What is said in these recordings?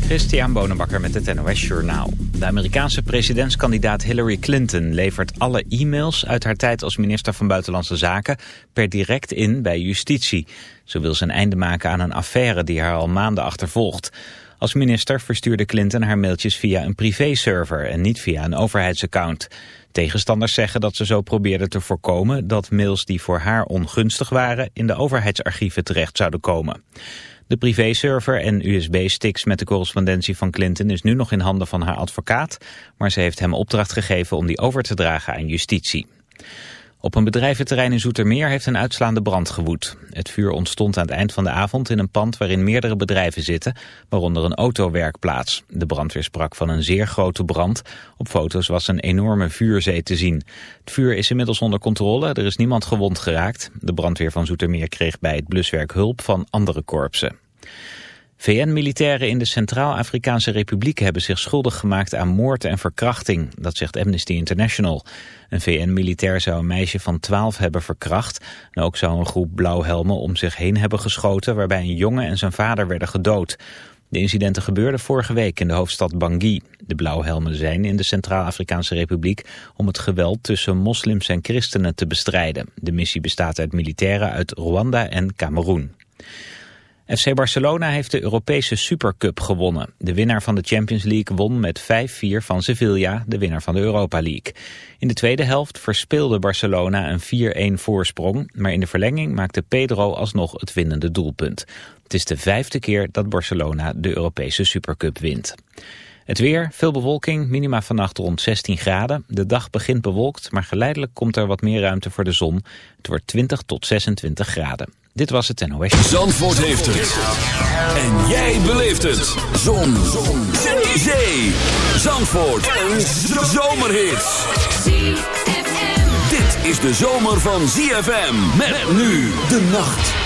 Christian Bonenbakker met het NOS Journaal. De Amerikaanse presidentskandidaat Hillary Clinton levert alle e-mails uit haar tijd als minister van Buitenlandse Zaken per direct in bij justitie. Zo wil ze een einde maken aan een affaire die haar al maanden achtervolgt. Als minister verstuurde Clinton haar mailtjes via een privéserver en niet via een overheidsaccount. Tegenstanders zeggen dat ze zo probeerde te voorkomen dat mails die voor haar ongunstig waren in de overheidsarchieven terecht zouden komen. De privéserver en USB-sticks met de correspondentie van Clinton is nu nog in handen van haar advocaat, maar ze heeft hem opdracht gegeven om die over te dragen aan justitie. Op een bedrijventerrein in Zoetermeer heeft een uitslaande brand gewoed. Het vuur ontstond aan het eind van de avond in een pand waarin meerdere bedrijven zitten, waaronder een autowerkplaats. De brandweer sprak van een zeer grote brand. Op foto's was een enorme vuurzee te zien. Het vuur is inmiddels onder controle, er is niemand gewond geraakt. De brandweer van Zoetermeer kreeg bij het bluswerk hulp van andere korpsen. VN-militairen in de Centraal-Afrikaanse Republiek hebben zich schuldig gemaakt aan moord en verkrachting. Dat zegt Amnesty International. Een VN-militair zou een meisje van 12 hebben verkracht. En ook zou een groep blauwhelmen om zich heen hebben geschoten... waarbij een jongen en zijn vader werden gedood. De incidenten gebeurden vorige week in de hoofdstad Bangui. De blauwhelmen zijn in de Centraal-Afrikaanse Republiek... om het geweld tussen moslims en christenen te bestrijden. De missie bestaat uit militairen uit Rwanda en Cameroen. FC Barcelona heeft de Europese Supercup gewonnen. De winnaar van de Champions League won met 5-4 van Sevilla, de winnaar van de Europa League. In de tweede helft verspeelde Barcelona een 4-1 voorsprong, maar in de verlenging maakte Pedro alsnog het winnende doelpunt. Het is de vijfde keer dat Barcelona de Europese Supercup wint. Het weer, veel bewolking, minima vannacht rond 16 graden. De dag begint bewolkt, maar geleidelijk komt er wat meer ruimte voor de zon. Het wordt 20 tot 26 graden. Dit was het NOS. Zandvoort heeft het. En jij beleeft het. Zon. Zon. Zee. Zandvoort. Een zomerhit. Dit is de zomer van ZFM. Met nu de nacht.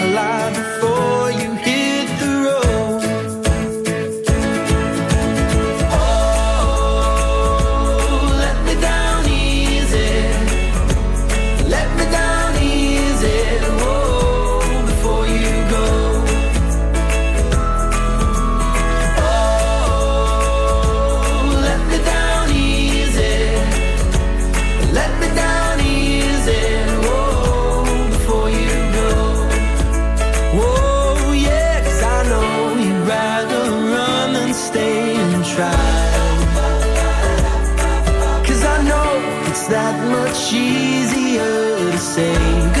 much easier to say.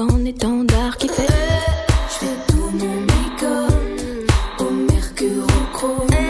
en étendard qui fait. Je fais tout mon make-up au mercure au chrome.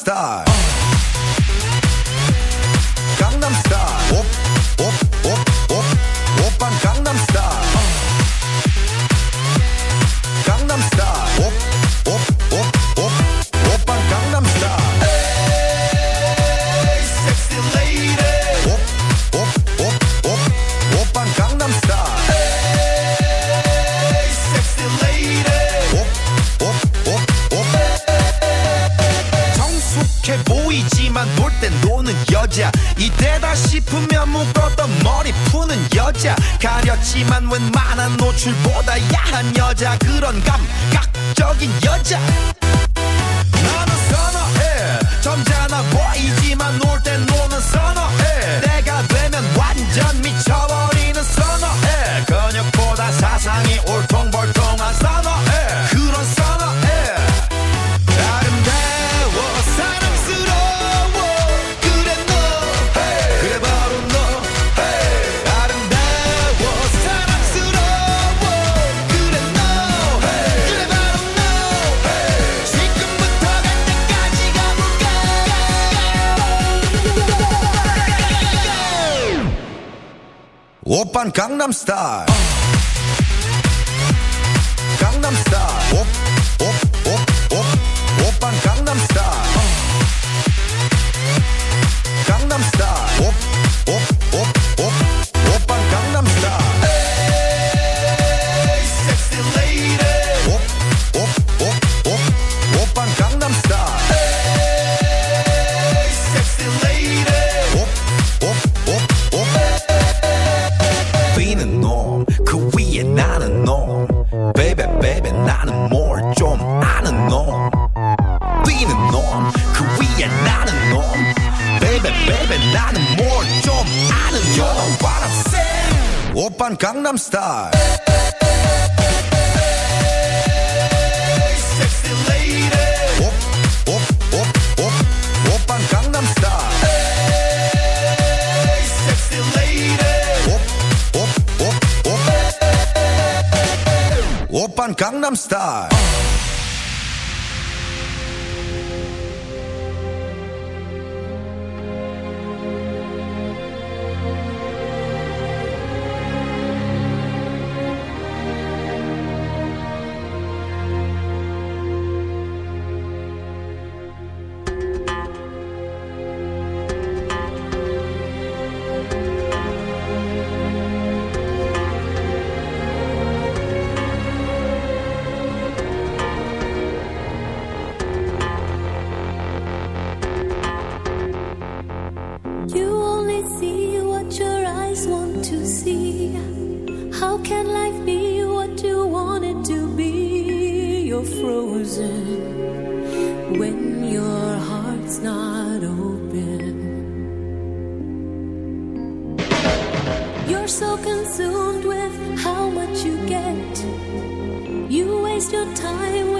star. op aan Gangnam Style. Gangnam Style, op, op. I'm star. so consumed with how much you get, you waste your time.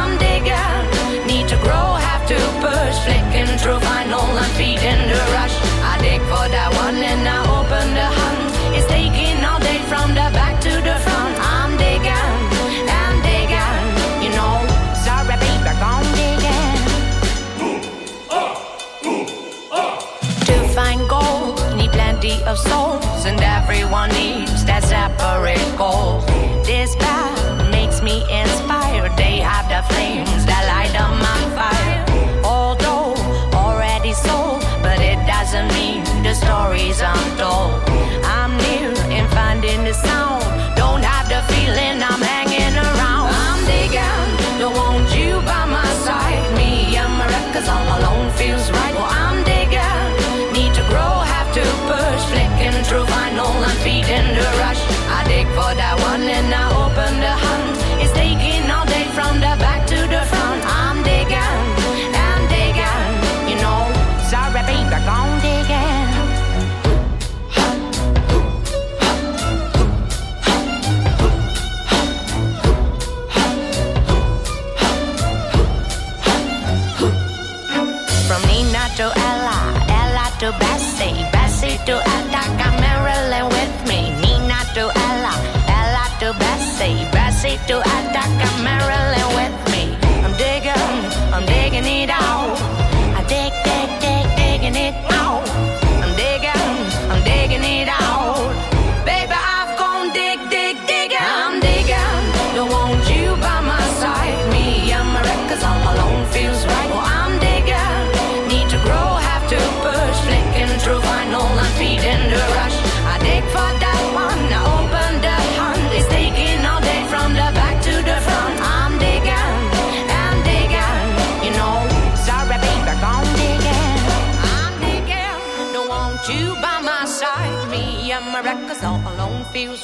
of souls, and everyone needs that separate goal. This path makes me inspired. They have the flames that light up my fire. Although already sold, but it doesn't mean the stories aren't told. I'm new in finding the sound. Rosarito a mirror.